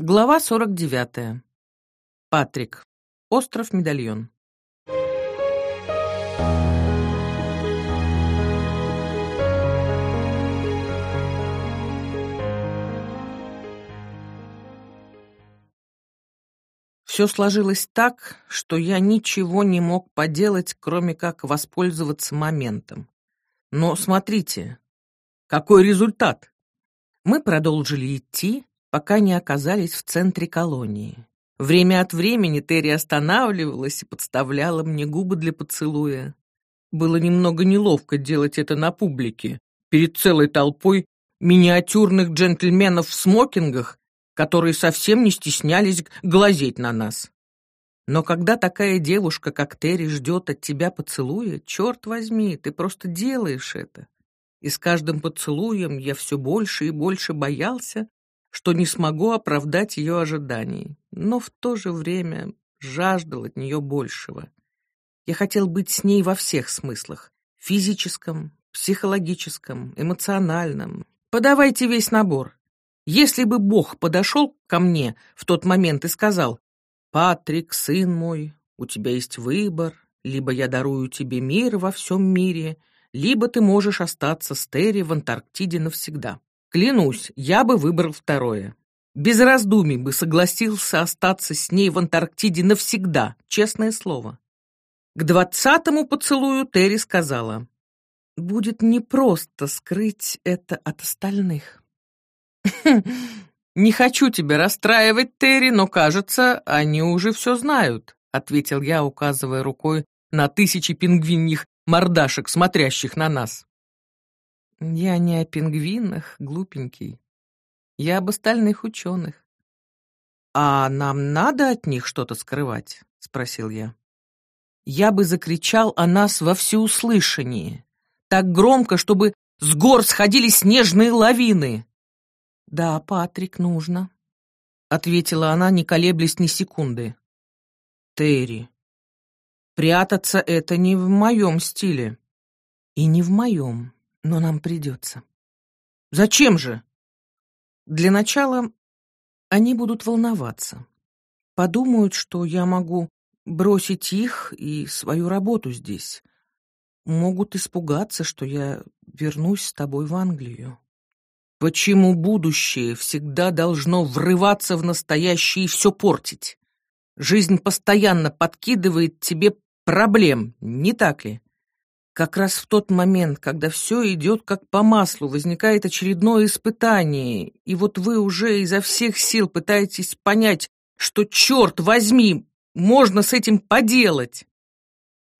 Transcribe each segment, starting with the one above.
Глава 49. Патрик. Остров Медальон. Все сложилось так, что я ничего не мог поделать, кроме как воспользоваться моментом. Но смотрите, какой результат! Мы продолжили идти, пока не оказались в центре колонии. Время от времени Терри останавливалась и подставляла мне губы для поцелуя. Было немного неловко делать это на публике, перед целой толпой миниатюрных джентльменов в смокингах, которые совсем не стеснялись глазеть на нас. Но когда такая девушка, как Терри, ждет от тебя поцелуя, черт возьми, ты просто делаешь это. И с каждым поцелуем я все больше и больше боялся, что не смогу оправдать ее ожиданий, но в то же время жаждал от нее большего. Я хотел быть с ней во всех смыслах — физическом, психологическом, эмоциональном. Подавайте весь набор. Если бы Бог подошел ко мне в тот момент и сказал, «Патрик, сын мой, у тебя есть выбор, либо я дарую тебе мир во всем мире, либо ты можешь остаться с Терри в Антарктиде навсегда». Клянусь, я бы выбрал второе. Без раздумий бы согласился остаться с ней в Антарктиде навсегда, честное слово. К двадцатому поцелую Терри сказала, «Будет непросто скрыть это от остальных». «Не хочу тебя расстраивать, Терри, но, кажется, они уже все знают», ответил я, указывая рукой на тысячи пингвиньих мордашек, смотрящих на нас. Я не о пингвинах, глупенький. Я об остальных ученых. «А нам надо от них что-то скрывать?» — спросил я. Я бы закричал о нас во всеуслышание, так громко, чтобы с гор сходили снежные лавины. «Да, Патрик, нужно», — ответила она, не колеблясь ни секунды. «Терри, прятаться — это не в моем стиле». «И не в моем», но нам придется. Зачем же? Для начала они будут волноваться. Подумают, что я могу бросить их и свою работу здесь. Могут испугаться, что я вернусь с тобой в Англию. Почему будущее всегда должно врываться в настоящее и все портить? Жизнь постоянно подкидывает тебе проблем, не так ли? Как раз в тот момент, когда все идет как по маслу, возникает очередное испытание, и вот вы уже изо всех сил пытаетесь понять, что, черт возьми, можно с этим поделать.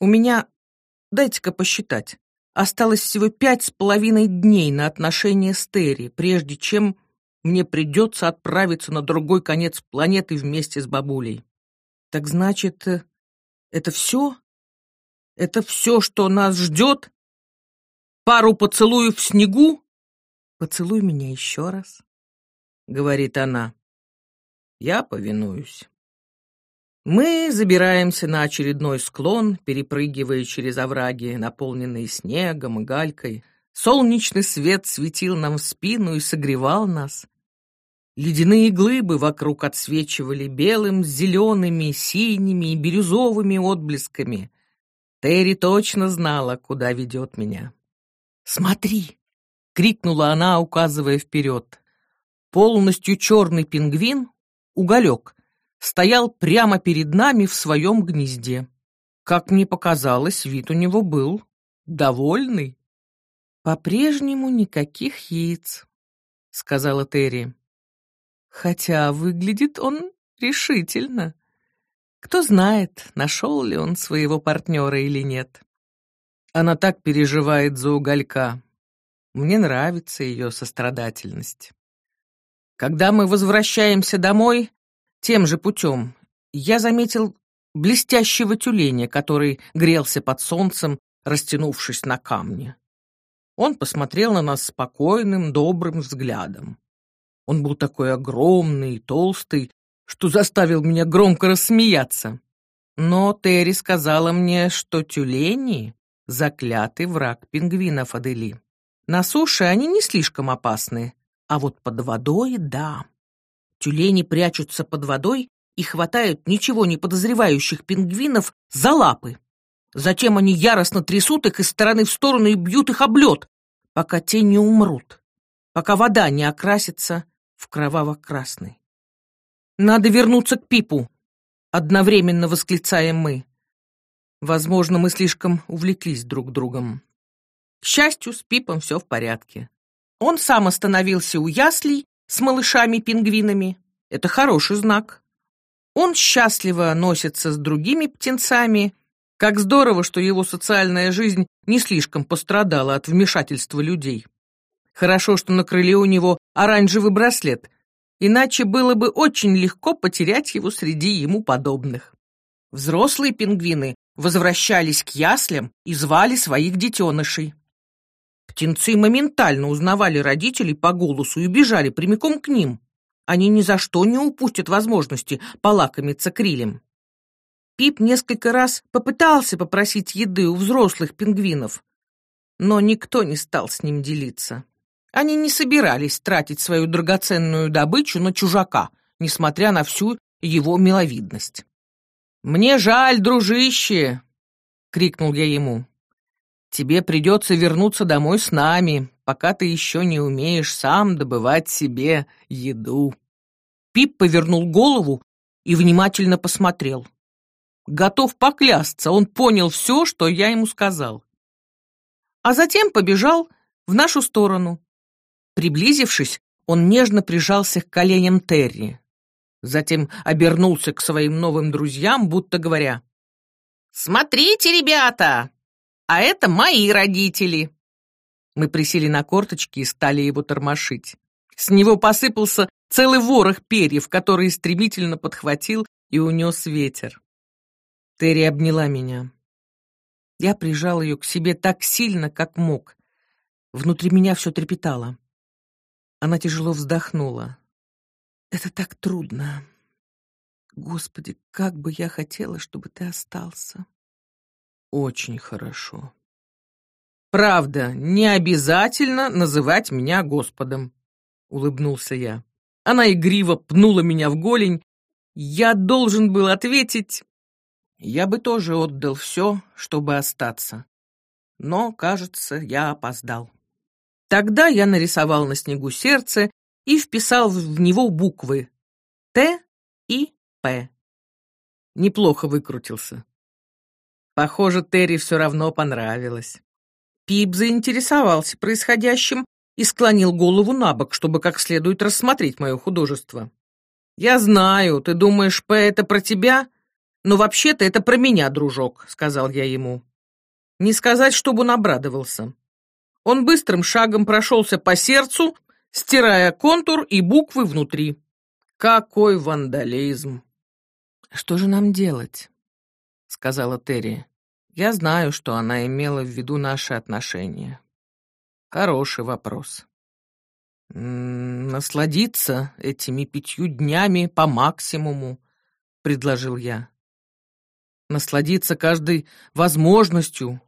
У меня, дайте-ка посчитать, осталось всего пять с половиной дней на отношения с Терри, прежде чем мне придется отправиться на другой конец планеты вместе с бабулей. Так значит, э, это все? Это все, что нас ждет? Пару поцелуев в снегу? Поцелуй меня еще раз, — говорит она. Я повинуюсь. Мы забираемся на очередной склон, перепрыгивая через овраги, наполненные снегом и галькой. Солнечный свет светил нам в спину и согревал нас. Ледяные глыбы вокруг отсвечивали белым, зелеными, синими и бирюзовыми отблесками. Терри точно знала, куда ведет меня. «Смотри!» — крикнула она, указывая вперед. Полностью черный пингвин, уголек, стоял прямо перед нами в своем гнезде. Как мне показалось, вид у него был довольный. «По-прежнему никаких яиц», — сказала Терри. «Хотя выглядит он решительно». Кто знает, нашел ли он своего партнера или нет. Она так переживает за уголька. Мне нравится ее сострадательность. Когда мы возвращаемся домой тем же путем, я заметил блестящего тюленя, который грелся под солнцем, растянувшись на камне. Он посмотрел на нас спокойным, добрым взглядом. Он был такой огромный и толстый, что заставил меня громко рассмеяться. Но Терри сказала мне, что тюлени — заклятый враг пингвинов Адели. На суше они не слишком опасны, а вот под водой — да. Тюлени прячутся под водой и хватают ничего не подозревающих пингвинов за лапы. Затем они яростно трясут их из стороны в сторону и бьют их об лед, пока те не умрут, пока вода не окрасится в кроваво-красный. «Надо вернуться к Пипу!» — одновременно восклицаем мы. Возможно, мы слишком увлеклись друг другом. К счастью, с Пипом все в порядке. Он сам остановился у яслей с малышами-пингвинами. Это хороший знак. Он счастливо носится с другими птенцами. Как здорово, что его социальная жизнь не слишком пострадала от вмешательства людей. Хорошо, что на крыле у него оранжевый браслет, иначе было бы очень легко потерять его среди ему подобных. Взрослые пингвины возвращались к яслям и звали своих детенышей. Птенцы моментально узнавали родителей по голосу и бежали прямиком к ним. Они ни за что не упустят возможности полакомиться крилем. Пип несколько раз попытался попросить еды у взрослых пингвинов, но никто не стал с ним делиться. Они не собирались тратить свою драгоценную добычу на чужака, несмотря на всю его миловидность. «Мне жаль, дружище!» — крикнул я ему. «Тебе придется вернуться домой с нами, пока ты еще не умеешь сам добывать себе еду». Пип повернул голову и внимательно посмотрел. Готов поклясться, он понял все, что я ему сказал. А затем побежал в нашу сторону. Приблизившись, он нежно прижался к коленям Терри. Затем обернулся к своим новым друзьям, будто говоря, «Смотрите, ребята, а это мои родители!» Мы присели на корточки и стали его тормошить. С него посыпался целый ворох перьев, который стремительно подхватил и унес ветер. Терри обняла меня. Я прижал ее к себе так сильно, как мог. Внутри меня все трепетало. Она тяжело вздохнула. Это так трудно. Господи, как бы я хотела, чтобы ты остался. Очень хорошо. Правда, не обязательно называть меня Господом, улыбнулся я. Она игриво пнула меня в голень. Я должен был ответить. Я бы тоже отдал все, чтобы остаться. Но, кажется, я опоздал. Тогда я нарисовал на снегу сердце и вписал в него буквы Т и П. Неплохо выкрутился. Похоже, Терри все равно понравилось. Пип заинтересовался происходящим и склонил голову на бок, чтобы как следует рассмотреть мое художество. «Я знаю, ты думаешь, П — это про тебя? Но вообще-то это про меня, дружок», — сказал я ему. Не сказать, чтобы он обрадовался. Он быстрым шагом прошелся по сердцу стирая контур и буквы внутри. Какой вандализм! Что же нам делать? сказала Терри. Я знаю, что она имела в виду наши отношения. Хороший вопрос. насладиться этими пятью днями по максимуму, предложил я. Насладиться каждой возможностью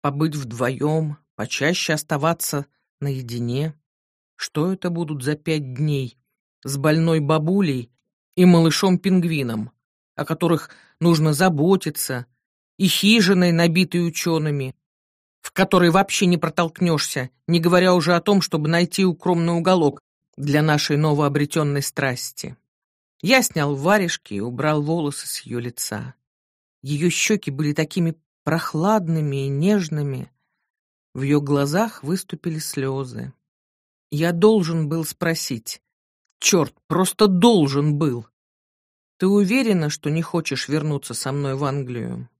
побыть вдвоем, почаще оставаться наедине. Что это будут за пять дней с больной бабулей и малышом-пингвином, о которых нужно заботиться, и хижиной, набитой учеными, в которой вообще не протолкнешься, не говоря уже о том, чтобы найти укромный уголок для нашей новообретенной страсти. Я снял варежки и убрал волосы с ее лица. Ее щеки были такими прохладными и нежными. В ее глазах выступили слезы. Я должен был спросить. Черт, просто должен был. Ты уверена, что не хочешь вернуться со мной в Англию?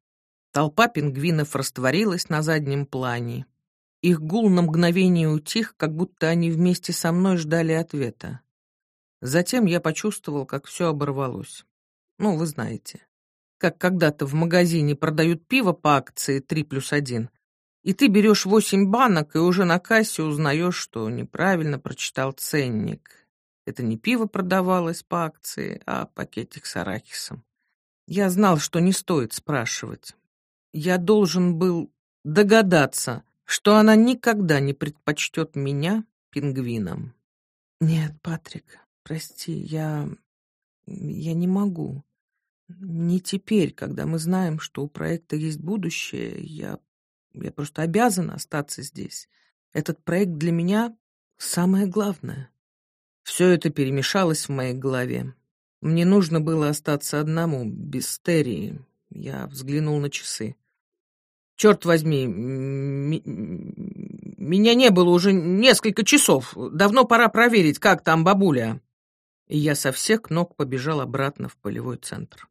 Толпа пингвинов растворилась на заднем плане. Их гул на мгновение утих, как будто они вместе со мной ждали ответа. Затем я почувствовал, как все оборвалось. Ну, вы знаете. Как когда-то в магазине продают пиво по акции 3 плюс 1, и ты берешь восемь банок и уже на кассе узнаешь, что неправильно прочитал ценник. Это не пиво продавалось по акции, а пакетик с арахисом. Я знал, что не стоит спрашивать. Я должен был догадаться, что она никогда не предпочтет меня пингвином. «Нет, Патрик», — прости, я... я не могу. Не теперь, когда мы знаем, что у проекта есть будущее. Я... я просто обязана остаться здесь. Этот проект для меня самое главное. Все это перемешалось в моей голове. Мне нужно было остаться одному, без Терри. Я взглянул на часы. Черт возьми, меня не было уже несколько часов. Давно пора проверить, как там бабуля. И я со всех ног побежал обратно в полевой центр.